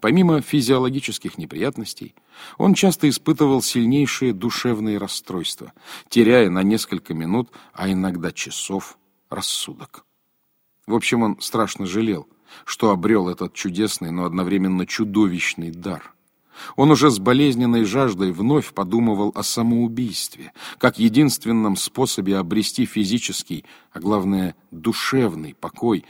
Помимо физиологических неприятностей, он часто испытывал сильнейшие душевные расстройства, теряя на несколько минут, а иногда часов, рассудок. В общем, он страшно жалел, что обрел этот чудесный, но одновременно чудовищный дар. Он уже с болезненной жаждой вновь подумывал о самоубийстве, как единственном способе обрести физический, а главное, душевный покой,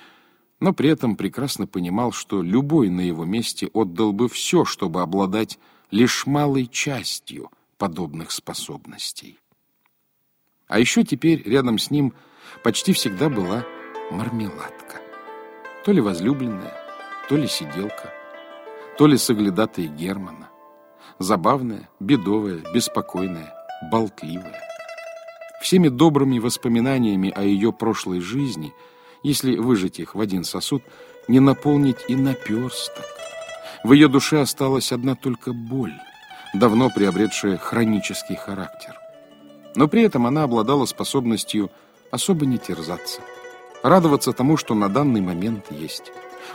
но при этом прекрасно понимал, что любой на его месте отдал бы все, чтобы обладать лишь малой частью подобных способностей. А еще теперь рядом с ним почти всегда была мармеладка. То ли возлюбленная, то ли сиделка, то ли соглядатая Германа. Забавная, бедовая, беспокойная, болтливая. Всеми добрыми воспоминаниями о ее прошлой жизни, если выжать их в один сосуд, не наполнить и наперсток. В ее душе осталась одна только боль, давно приобретшая хронический характер. Но при этом она обладала способностью особо не терзаться, радоваться тому, что на данный момент есть,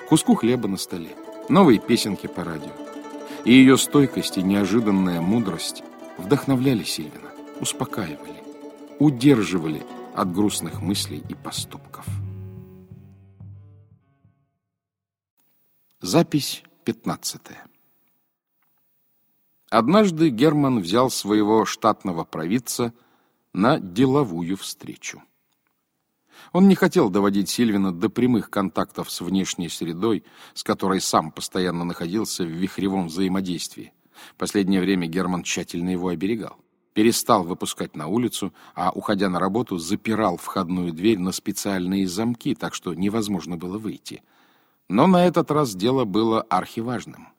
куску хлеба на столе, новые песенки по радио. И ее стойкость и неожиданная мудрость вдохновляли Сильвина, успокаивали, удерживали от грустных мыслей и поступков. Запись 15. Однажды Герман взял своего штатного провидца на деловую встречу. Он не хотел доводить Сильвина до прямых контактов с внешней средой, с которой сам постоянно находился в вихревом взаимодействии. Последнее время Герман тщательно его оберегал. Перестал выпускать на улицу, а, уходя на работу, запирал входную дверь на специальные замки, так что невозможно было выйти. Но на этот раз дело было архиважным.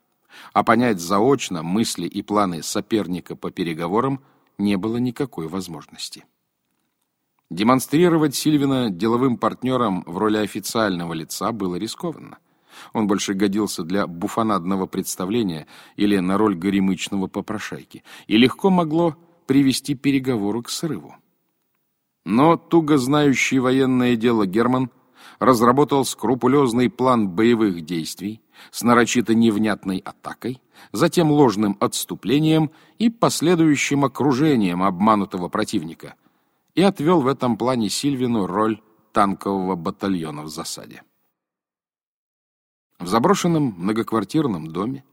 А понять заочно мысли и планы соперника по переговорам не было никакой возможности. Демонстрировать Сильвина деловым партнерам в роли официального лица было рискованно. Он больше годился для буфонадного представления или на роль горемычного попрошайки, и легко могло привести переговоры к срыву. Но туго знающий военное дело Герман разработал скрупулезный план боевых действий с нарочито невнятной атакой, затем ложным отступлением и последующим окружением обманутого противника – и отвел в этом плане Сильвину роль танкового батальона в засаде. В заброшенном многоквартирном доме,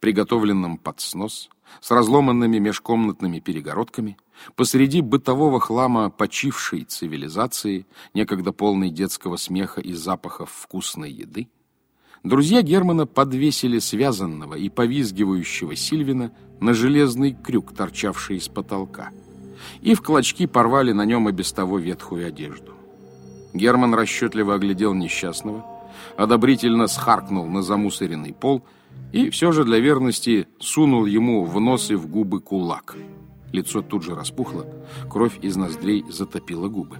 приготовленном под снос, с разломанными межкомнатными перегородками, посреди бытового хлама почившей цивилизации, некогда полной детского смеха и запахов вкусной еды, друзья Германа подвесили связанного и повизгивающего Сильвина на железный крюк, торчавший из потолка — и в клочки порвали на нем и без того ветхую одежду. Герман расчетливо оглядел несчастного, одобрительно схаркнул на замусоренный пол и все же для верности сунул ему в нос и в губы кулак. Лицо тут же распухло, кровь из ноздрей затопила губы.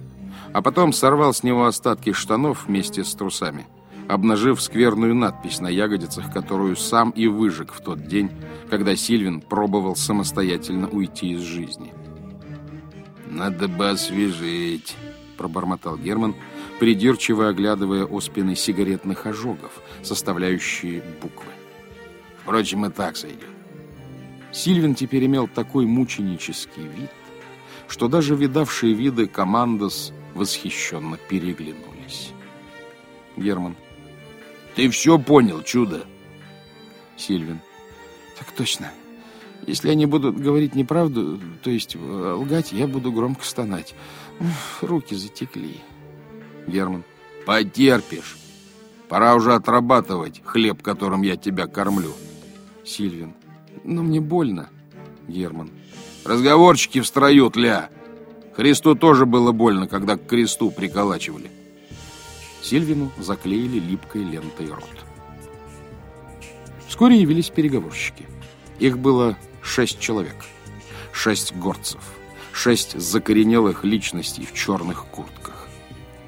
А потом сорвал с него остатки штанов вместе с трусами, обнажив скверную надпись на ягодицах, которую сам и выжег в тот день, когда Сильвин пробовал самостоятельно уйти из жизни. «Надо бы освежить», — пробормотал Герман, придирчиво оглядывая оспины сигаретных ожогов, составляющие буквы. «Впрочем, и так сойдет». Сильвин теперь имел такой мученический вид, что даже видавшие виды командос восхищенно переглянулись. Герман. «Ты все понял, чудо?» Сильвин. «Так точно». Если они будут говорить неправду, то есть э, лгать, я буду громко стонать. Руки затекли. Герман. Потерпишь. Пора уже отрабатывать хлеб, которым я тебя кормлю. Сильвин. Но мне больно. Герман. Разговорчики в строю, тля. Христу тоже было больно, когда к кресту приколачивали. Сильвину заклеили липкой лентой рот. Вскоре явились переговорщики. Их было Шесть человек. Шесть горцев. Шесть закоренелых личностей в черных куртках.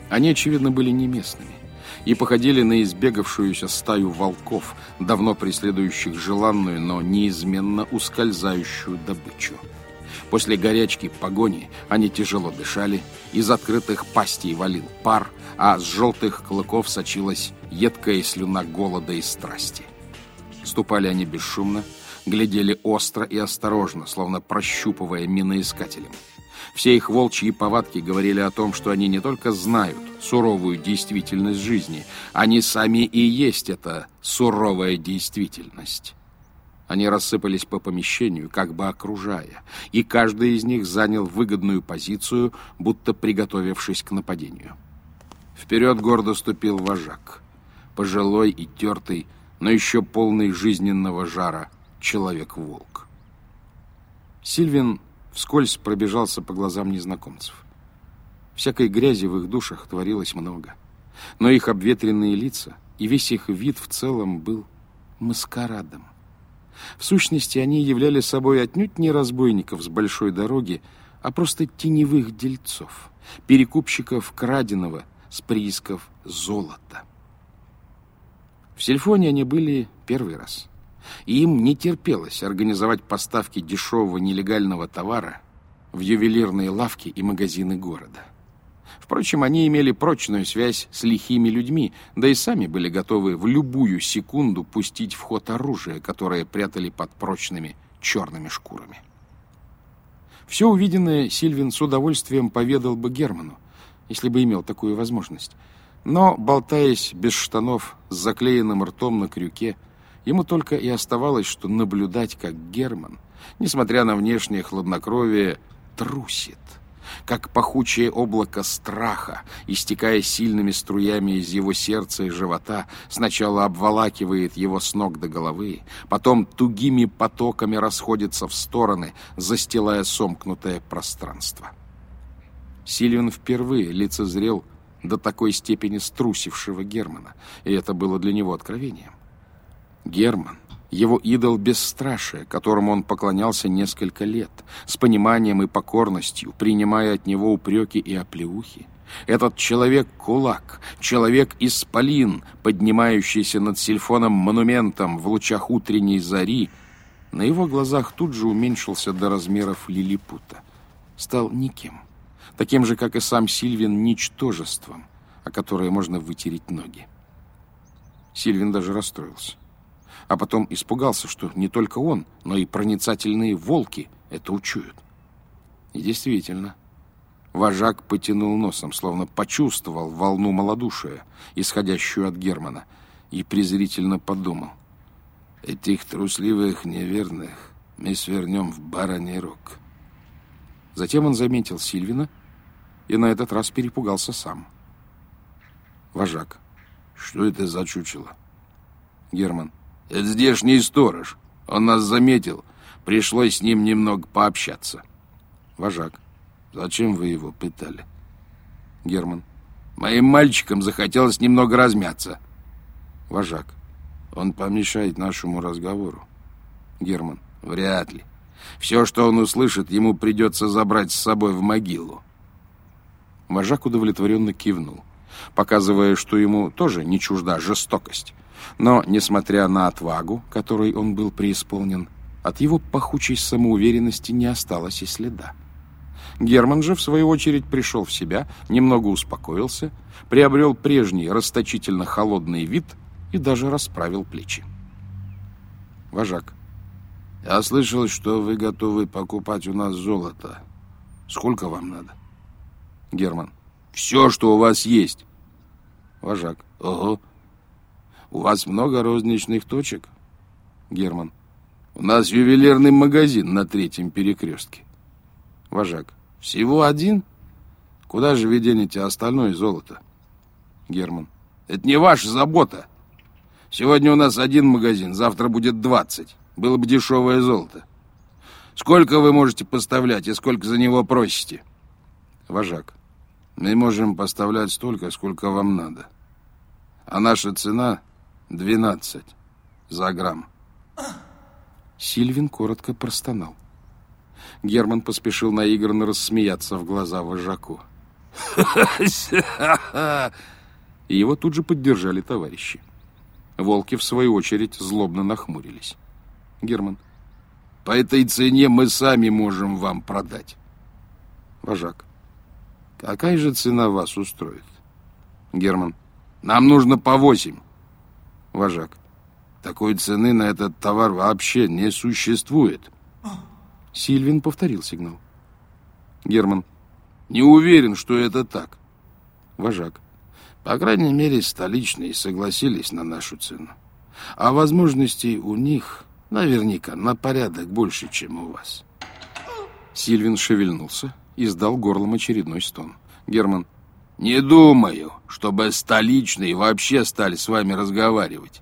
Они, очевидно, были не местными и походили на избегавшуюся стаю волков, давно преследующих желанную, но неизменно ускользающую добычу. После горячки погони они тяжело дышали, из открытых пастей валил пар, а с желтых клыков сочилась едкая слюна голода и страсти. Ступали они бесшумно, глядели остро и осторожно, словно прощупывая миноискателем. Все их волчьи повадки говорили о том, что они не только знают суровую действительность жизни, они сами и есть эта суровая действительность. Они рассыпались по помещению, как бы окружая, и каждый из них занял выгодную позицию, будто приготовившись к нападению. Вперед гордо ступил вожак, пожилой и тертый, но еще полный жизненного жара человек-волк. Сильвин вскользь пробежался по глазам незнакомцев. Всякой грязи в их душах творилось много, но их обветренные лица и весь их вид в целом был маскарадом. В сущности, они являли собой отнюдь не разбойников с большой дороги, а просто теневых дельцов, перекупщиков краденого с приисков золота. В Сельфоне они были первый раз. Им не терпелось организовать поставки дешевого нелегального товара в ювелирные лавки и магазины города. Впрочем, они имели прочную связь с лихими людьми, да и сами были готовы в любую секунду пустить в ход оружие, которое прятали под прочными черными шкурами. Все увиденное Сильвин с удовольствием поведал бы Герману, если бы имел такую возможность. Но, болтаясь без штанов с заклеенным ртом на крюке, ему только и оставалось, что наблюдать, как Герман, несмотря на внешнее хладнокровие, трусит как пахучее облако страха, истекая сильными струями из его сердца и живота, сначала обволакивает его с ног до головы, потом тугими потоками расходится в стороны, застилая сомкнутое пространство. Сильвин впервые лицезрел до такой степени струсившего Германа, и это было для него откровением. Герман его идол бесстрашия, которому он поклонялся несколько лет, с пониманием и покорностью, принимая от него упреки и оплеухи. Этот человек-кулак, человек-исполин, поднимающийся над сильфоном монументом в лучах утренней зари, на его глазах тут же уменьшился до размеров лилипута. Стал никем, таким же, как и сам Сильвин, ничтожеством, о которое можно вытереть ноги. Сильвин даже расстроился а потом испугался, что не только он, но и проницательные волки это учуют. И действительно, вожак потянул носом, словно почувствовал волну малодушия, исходящую от Германа, и презрительно подумал. «Этих трусливых неверных мы свернем в бараний рог». Затем он заметил Сильвина и на этот раз перепугался сам. Вожак. «Что это за чучело?» Герман. Это здешний сторож. Он нас заметил. Пришлось с ним немного пообщаться. Вожак. Зачем вы его пытали? Герман. Моим мальчикам захотелось немного размяться. Вожак. Он помешает нашему разговору. Герман. Вряд ли. Все, что он услышит, ему придется забрать с собой в могилу. Вожак удовлетворенно кивнул, показывая, что ему тоже не чужда жестокость. Но, несмотря на отвагу, которой он был преисполнен, от его пахучей самоуверенности не осталось и следа. Герман же, в свою очередь, пришел в себя, немного успокоился, приобрел прежний расточительно холодный вид и даже расправил плечи. Вожак. Я слышал, что вы готовы покупать у нас золото. Сколько вам надо? Герман. Все, что у вас есть. Вожак. Ого. У вас много розничных точек? Герман. У нас ювелирный магазин на третьем перекрестке. Вожак. Всего один? Куда же вы денете остальное золото? Герман. Это не ваша забота. Сегодня у нас один магазин, завтра будет двадцать. Было бы дешевое золото. Сколько вы можете поставлять и сколько за него просите? Вожак. Мы можем поставлять столько, сколько вам надо. А наша цена Двенадцать за грамм. Сильвин коротко простонал. Герман поспешил наигранно рассмеяться в глаза вожаку. И его тут же поддержали товарищи. Волки, в свою очередь, злобно нахмурились. Герман. По этой цене мы сами можем вам продать. Вожак. Какая же цена вас устроит? Герман. Нам нужно по восемь. Вожак. Такой цены на этот товар вообще не существует. Сильвин повторил сигнал. Герман. Не уверен, что это так. Вожак. По крайней мере, столичные согласились на нашу цену. А возможностей у них наверняка на порядок больше, чем у вас. Сильвин шевельнулся и сдал горлом очередной стон. Герман. Не думаю, чтобы столичные вообще стали с вами разговаривать.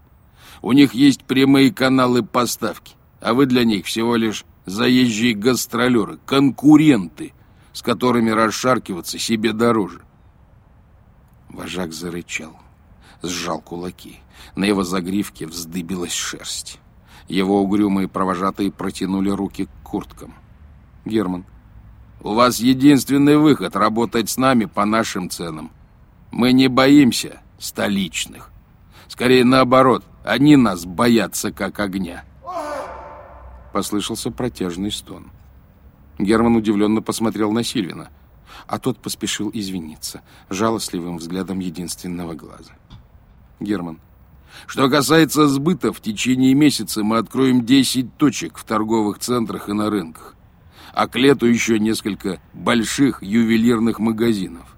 У них есть прямые каналы поставки, а вы для них всего лишь заезжие гастролеры, конкуренты, с которыми расшаркиваться себе дороже. Вожак зарычал, сжал кулаки. На его загривке вздыбилась шерсть. Его угрюмые провожатые протянули руки к курткам. Герман. «У вас единственный выход — работать с нами по нашим ценам. Мы не боимся столичных. Скорее наоборот, они нас боятся как огня». Послышался протяжный стон. Герман удивленно посмотрел на Сильвина, а тот поспешил извиниться жалостливым взглядом единственного глаза. Герман. Что касается сбыта, в течение месяца мы откроем 10 точек в торговых центрах и на рынках. А к лету еще несколько больших ювелирных магазинов.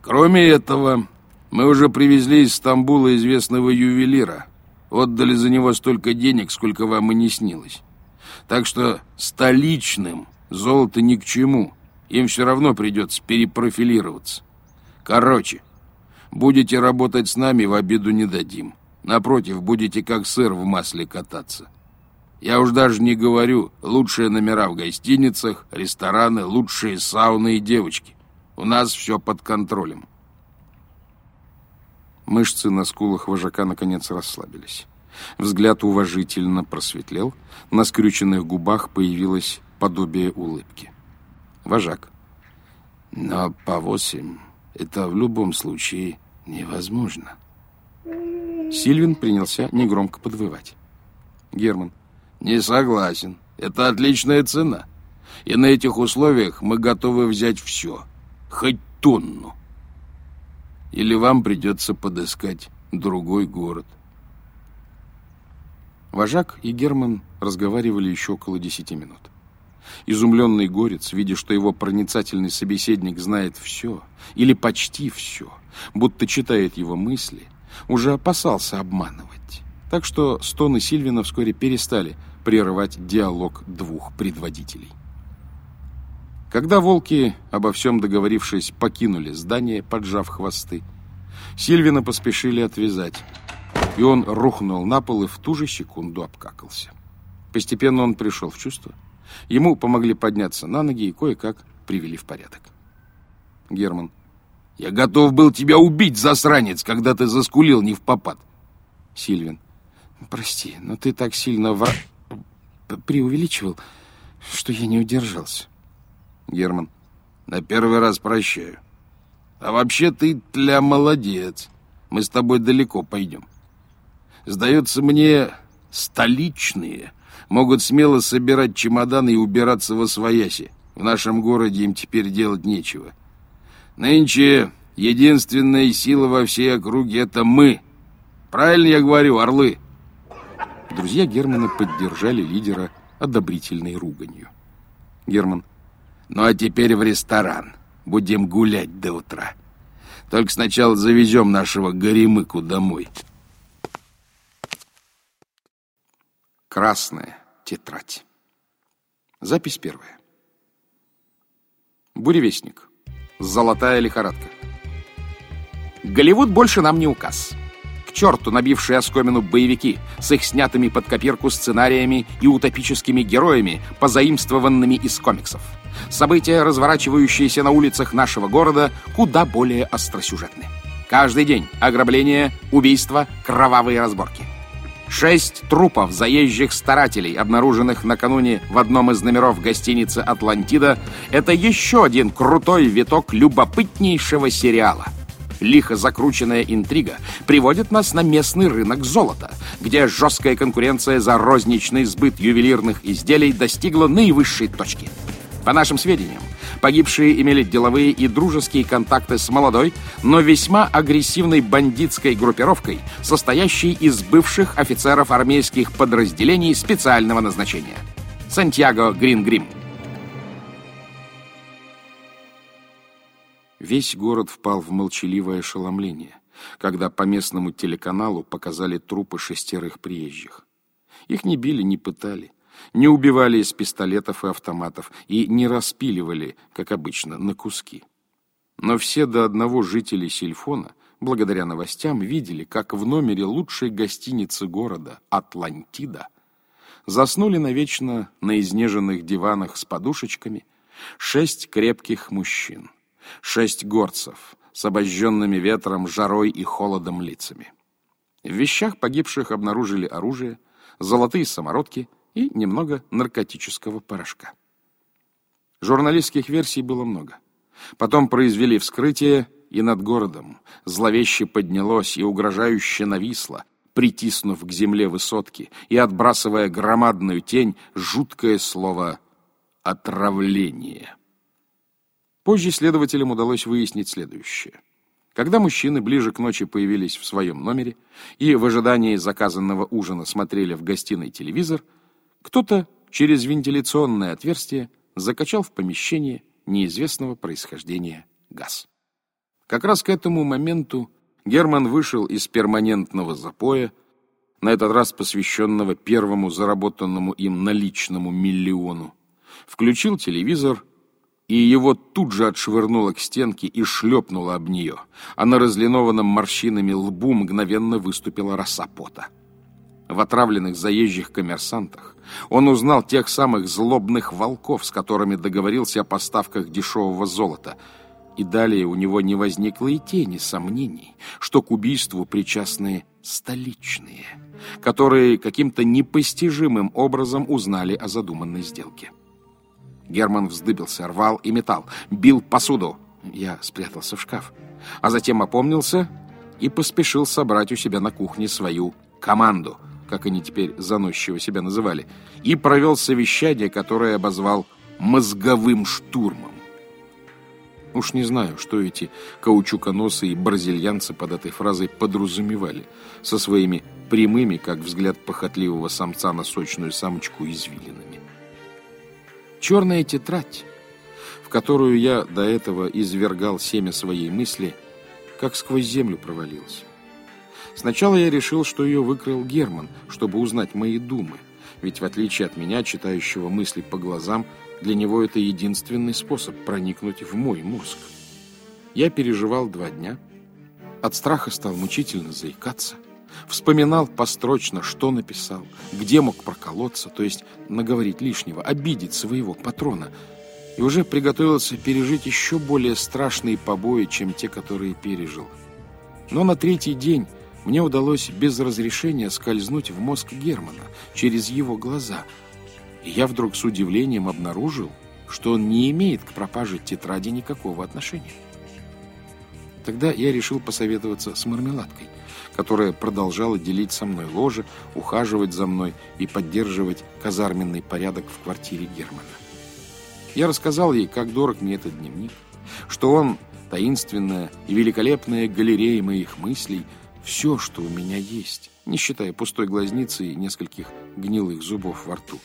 Кроме этого, мы уже привезли из Стамбула известного ювелира. Отдали за него столько денег, сколько вам и не снилось. Так что столичным золото ни к чему. Им все равно придется перепрофилироваться. Короче, будете работать с нами, в обиду не дадим. Напротив, будете как сыр в масле кататься. Я уж даже не говорю, лучшие номера в гостиницах, рестораны, лучшие сауны и девочки. У нас все под контролем. Мышцы на скулах вожака наконец расслабились. Взгляд уважительно просветлел, на скрюченных губах появилось подобие улыбки. Вожак. Но по восемь это в любом случае невозможно. Сильвин принялся негромко подвывать. Герман. Не согласен. Это отличная цена. И на этих условиях мы готовы взять все. Хоть тонну. Или вам придется подыскать другой город. Вожак и Герман разговаривали еще около десяти минут. Изумленный горец, видя, что его проницательный собеседник знает все, или почти все, будто читает его мысли, уже опасался обманывать. Так что стоны Сильвина вскоре перестали прерывать диалог двух предводителей. Когда волки, обо всем договорившись, покинули здание, поджав хвосты, Сильвина поспешили отвязать, и он рухнул на пол и в ту же секунду обкакался. Постепенно он пришел в чувство. Ему помогли подняться на ноги и кое-как привели в порядок. Герман. Я готов был тебя убить, засранец, когда ты заскулил не в попад. Сильвин. Прости, но ты так сильно вра... преувеличивал, что я не удержался. Герман. На первый раз прощаю. А вообще ты, тля, молодец. Мы с тобой далеко пойдем. Сдается мне, столичные могут смело собирать чемоданы и убираться во свояси. В нашем городе им теперь делать нечего. Нынче единственная сила во всей округе — это мы. Правильно я говорю, орлы?» Друзья Германа поддержали лидера одобрительной руганью. Герман. «Ну а теперь в ресторан. Будем гулять до утра. Только сначала завезем нашего горемыку домой». Красная тетрадь. Запись первая. Буревестник. Золотая лихорадка. Голливуд больше нам не указ. К черту набившие оскомину боевики с их снятыми под копирку сценариями и утопическими героями, позаимствованными из комиксов. События, разворачивающиеся на улицах нашего города, куда более остросюжетны. Каждый день ограбления, убийства, кровавые разборки – Шесть трупов заезжих старателей, обнаруженных накануне в одном из номеров гостиницы «Атлантида», это еще один крутой виток любопытнейшего сериала. Лихо закрученная интрига приводит нас на местный рынок золота, где жесткая конкуренция за розничный сбыт ювелирных изделий достигла наивысшей точки. По нашим сведениям, погибшие имели деловые и дружеские контакты с молодой, но весьма агрессивной бандитской группировкой, состоящей из бывших офицеров армейских подразделений специального назначения. Сантьяго Грингрим. Весь город впал в молчаливое ошеломление, когда по местному телеканалу показали трупы шестерых приезжих. Их не били, не пытали не убивали из пистолетов и автоматов и не распиливали, как обычно, на куски. Но все до одного жители Сильфона, благодаря новостям, видели, как в номере лучшей гостиницы города «Атлантида» заснули навечно на изнеженных диванах с подушечками шесть крепких мужчин, шесть горцев с обожженными ветром, жарой и холодом лицами. В вещах погибших обнаружили оружие, золотые самородки — и немного наркотического порошка. Журналистских версий было много. Потом произвели вскрытие, и над городом зловеще поднялось и угрожающе нависло, притиснув к земле высотки и отбрасывая громадную тень жуткое слово «отравление». Позже следователям удалось выяснить следующее. Когда мужчины ближе к ночи появились в своем номере и в ожидании заказанного ужина смотрели в гостиной телевизор, кто-то через вентиляционное отверстие закачал в помещение неизвестного происхождения газ. Как раз к этому моменту Герман вышел из перманентного запоя, на этот раз посвященного первому заработанному им наличному миллиону, включил телевизор, и его тут же отшвырнуло к стенке и шлепнуло об нее, а на разлинованном морщинами лбу мгновенно выступила роса пота в отравленных заезжих коммерсантах, он узнал тех самых злобных волков, с которыми договорился о поставках дешевого золота. И далее у него не возникло и тени сомнений, что к убийству причастны столичные, которые каким-то непостижимым образом узнали о задуманной сделке. Герман вздыбился, рвал и металл, бил посуду. Я спрятался в шкаф, а затем опомнился и поспешил собрать у себя на кухне свою команду — как они теперь заносчиво себя называли, и провел совещание, которое обозвал «мозговым штурмом». Уж не знаю, что эти каучуконосы и бразильянцы под этой фразой подразумевали со своими прямыми, как взгляд похотливого самца на сочную самочку, извилинами. Черная тетрадь, в которую я до этого извергал семя своей мысли, как сквозь землю провалилась. Сначала я решил, что ее выкрыл Герман, чтобы узнать мои думы. Ведь в отличие от меня, читающего мысли по глазам, для него это единственный способ проникнуть в мой мозг. Я переживал два дня. От страха стал мучительно заикаться. Вспоминал построчно, что написал, где мог проколоться, то есть наговорить лишнего, обидеть своего патрона. И уже приготовился пережить еще более страшные побои, чем те, которые пережил. Но на третий день мне удалось без разрешения скользнуть в мозг Германа через его глаза. И я вдруг с удивлением обнаружил, что он не имеет к пропаже тетради никакого отношения. Тогда я решил посоветоваться с мармеладкой, которая продолжала делить со мной ложе, ухаживать за мной и поддерживать казарменный порядок в квартире Германа. Я рассказал ей, как дорог мне этот дневник, что он таинственная и великолепная галерея моих мыслей – все, что у меня есть, не считая пустой глазницы и нескольких гнилых зубов во рту.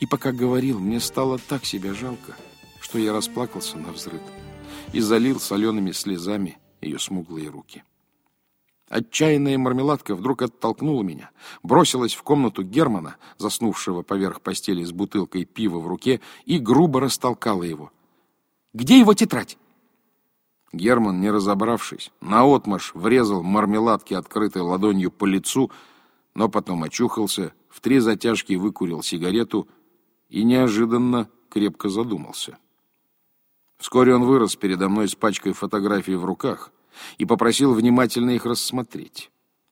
И пока говорил, мне стало так себя жалко, что я расплакался на взрыв и залил солеными слезами ее смуглые руки. Отчаянная мармеладка вдруг оттолкнула меня, бросилась в комнату Германа, заснувшего поверх постели с бутылкой пива в руке, и грубо растолкала его. «Где его тетрадь?» Герман, не разобравшись, наотмашь врезал мармеладки открытой ладонью по лицу, но потом очухался, в три затяжки выкурил сигарету и неожиданно крепко задумался. Вскоре он вырос передо мной с пачкой фотографий в руках и попросил внимательно их рассмотреть.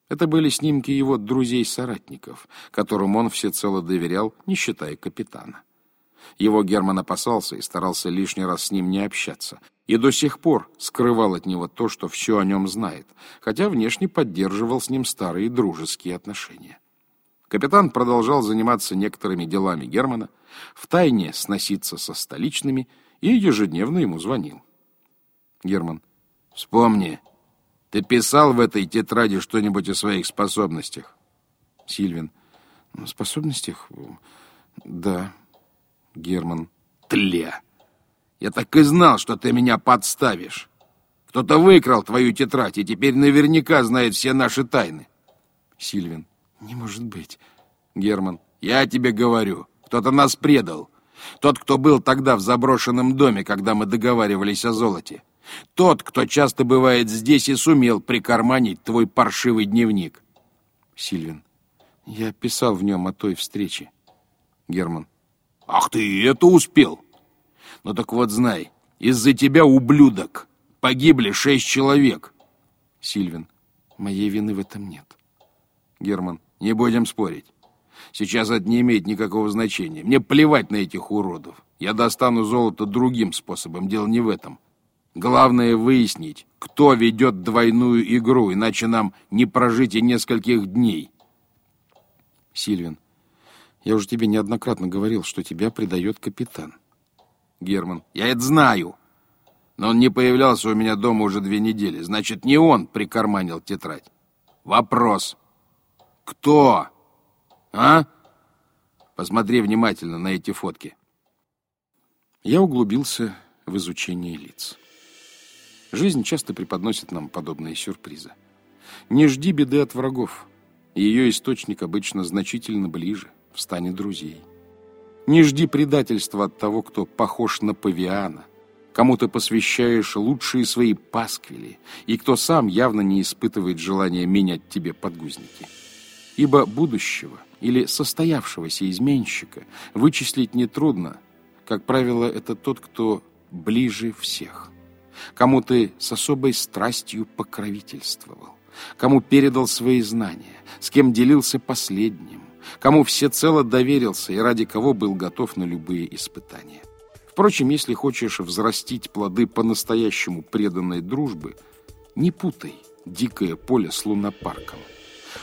Это были снимки его друзей-соратников, которым он всецело доверял, не считая капитана. Его Герман опасался и старался лишний раз с ним не общаться, и до сих пор скрывал от него то, что все о нем знает, хотя внешне поддерживал с ним старые дружеские отношения. Капитан продолжал заниматься некоторыми делами Германа, втайне сноситься со столичными и ежедневно ему звонил. Герман. Вспомни, ты писал в этой тетради что-нибудь о своих способностях? Сильвин. Ну, способностях? Да. Герман. Тля! Я так и знал, что ты меня подставишь. Кто-то выкрал твою тетрадь и теперь наверняка знает все наши тайны. Сильвин. Не может быть. Герман. Я тебе говорю, кто-то нас предал. Тот, кто был тогда в заброшенном доме, когда мы договаривались о золоте. Тот, кто часто бывает здесь и сумел прикарманить твой паршивый дневник. Сильвин. Я писал в нем о той встрече. Герман. Ах ты, это успел. Ну так вот знай, из-за тебя, ублюдок, погибли шесть человек. Сильвин. Моей вины в этом нет. Герман. Не будем спорить. Сейчас это не имеет никакого значения. Мне плевать на этих уродов. Я достану золото другим способом. Дело не в этом. Главное выяснить, кто ведет двойную игру, иначе нам не прожить и нескольких дней. Сильвин, я уже тебе неоднократно говорил, что тебя предает капитан. Герман, я это знаю. Но он не появлялся у меня дома уже две недели. Значит, не он прикарманил тетрадь. Вопрос. Кто? А? Посмотри внимательно на эти фотки. Я углубился в изучение лиц. Жизнь часто преподносит нам подобные сюрпризы. Не жди беды от врагов. Ее источник обычно значительно ближе, в стане друзей. Не жди предательства от того, кто похож на павиана, кому ты посвящаешь лучшие свои пасквили, и кто сам явно не испытывает желания менять тебе подгузники. Ибо будущего или состоявшегося изменщика вычислить нетрудно. Как правило, это тот, кто ближе всех кому ты с особой страстью покровительствовал, кому передал свои знания, с кем делился последним, кому всецело доверился и ради кого был готов на любые испытания. Впрочем, если хочешь взрастить плоды по-настоящему преданной дружбы, не путай дикое поле с лунопарком.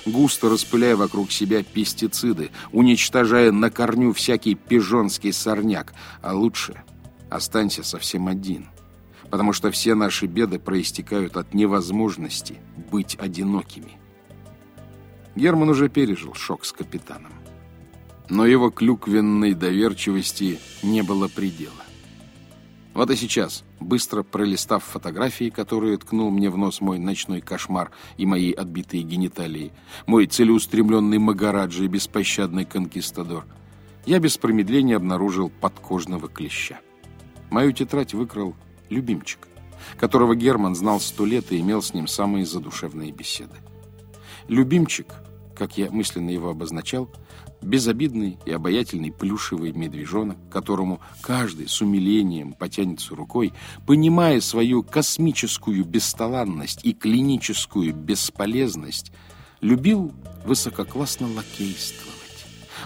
Густо распыляя вокруг себя пестициды, уничтожая на корню всякий пижонский сорняк, а лучше останься совсем один – потому что все наши беды проистекают от невозможности быть одинокими. Герман уже пережил шок с капитаном. Но его клюквенной доверчивости не было предела. Вот и сейчас, быстро пролистав фотографии, которые ткнул мне в нос мой ночной кошмар и мои отбитые гениталии, мой целеустремленный Магараджи и беспощадный конкистадор, я без промедления обнаружил подкожного клеща. Мою тетрадь выкрал любимчик, которого Герман знал сто лет и имел с ним самые задушевные беседы. Любимчик, как я мысленно его обозначал, безобидный и обаятельный плюшевый медвежонок, которому каждый с умилением потянется рукой, понимая свою космическую бесталанность и клиническую бесполезность, любил высококлассно лакейство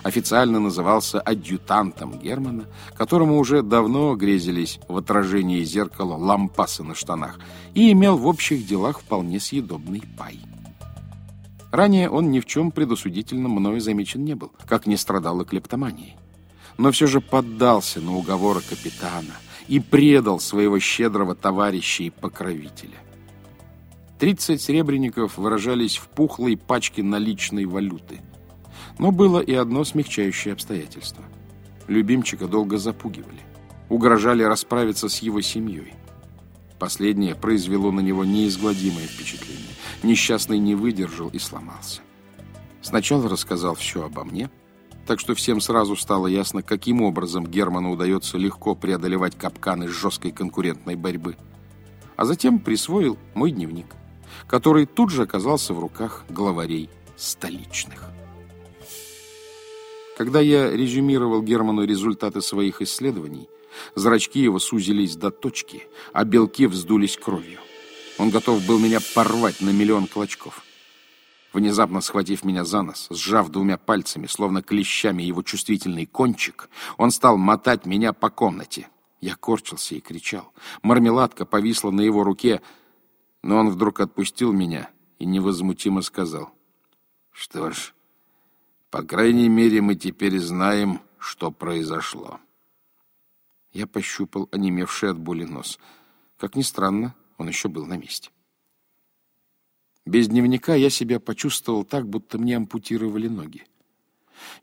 официально назывался адъютантом Германа, которому уже давно грезились в отражении зеркала лампасы на штанах, и имел в общих делах вполне съедобный пай. Ранее он ни в чем предосудительно мною замечен не был, как не страдал и клептоманией. Но все же поддался на уговоры капитана и предал своего щедрого товарища и покровителя. Тридцать серебряников выражались в пухлой пачке наличной валюты – но было и одно смягчающее обстоятельство. Любимчика долго запугивали. Угрожали расправиться с его семьей. Последнее произвело на него неизгладимое впечатление. Несчастный не выдержал и сломался. Сначала рассказал все обо мне, так что всем сразу стало ясно, каким образом Герману удается легко преодолевать капканы жесткой конкурентной борьбы. А затем присвоил мой дневник, который тут же оказался в руках главарей столичных. Когда я резюмировал Герману результаты своих исследований, зрачки его сузились до точки, а белки вздулись кровью. Он готов был меня порвать на миллион клочков. Внезапно схватив меня за нос, сжав двумя пальцами, словно клещами его чувствительный кончик, он стал мотать меня по комнате. Я корчился и кричал. Мармеладка повисла на его руке, но он вдруг отпустил меня и невозмутимо сказал. «Что ж, По крайней мере, мы теперь знаем, что произошло. Я пощупал онемевший от боли нос. Как ни странно, он еще был на месте. Без дневника я себя почувствовал так, будто мне ампутировали ноги.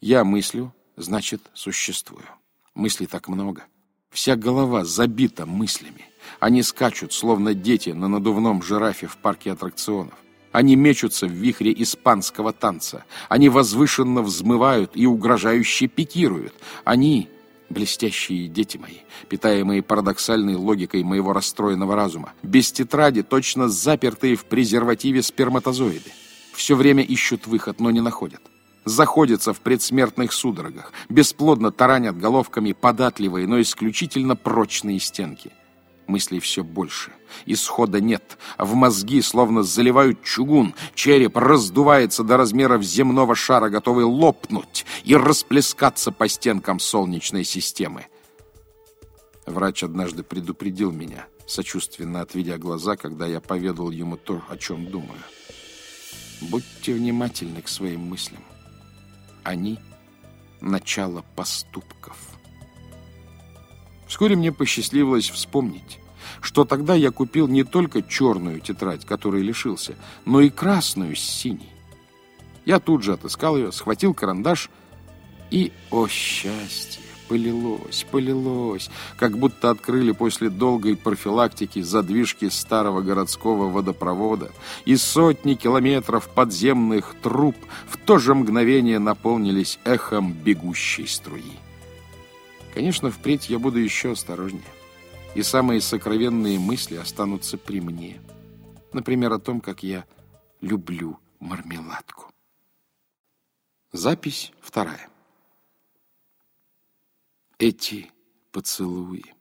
Я мыслю, значит, существую. Мыслей так много. Вся голова забита мыслями. Они скачут, словно дети на надувном жирафе в парке аттракционов. Они мечутся в вихре испанского танца. Они возвышенно взмывают и угрожающе пикируют. Они блестящие дети мои, питаемые парадоксальной логикой моего расстроенного разума, без тетради, точно запертые в презервативе сперматозоиды. Все время ищут выход, но не находят. Заходятся в предсмертных судорогах, бесплодно таранят головками податливые, но исключительно прочные стенки – Мыслей все больше. Исхода нет. В мозги словно заливают чугун. Череп раздувается до размеров земного шара, готовый лопнуть и расплескаться по стенкам Солнечной системы. Врач однажды предупредил меня, сочувственно отведя глаза, когда я поведал ему то, о чем думаю. Будьте внимательны к своим мыслям. Они — начало поступков. Вскоре мне посчастливилось вспомнить, что тогда я купил не только черную тетрадь, которой лишился, но и красную с синей. Я тут же отыскал ее, схватил карандаш и, о счастье, полилось, полилось, как будто открыли после долгой профилактики задвижки старого городского водопровода, и сотни километров подземных труб в то же мгновение наполнились эхом бегущей струи. Конечно, впредь я буду еще осторожнее. И самые сокровенные мысли останутся при мне. Например, о том, как я люблю мармеладку. Запись вторая. Эти поцелуи.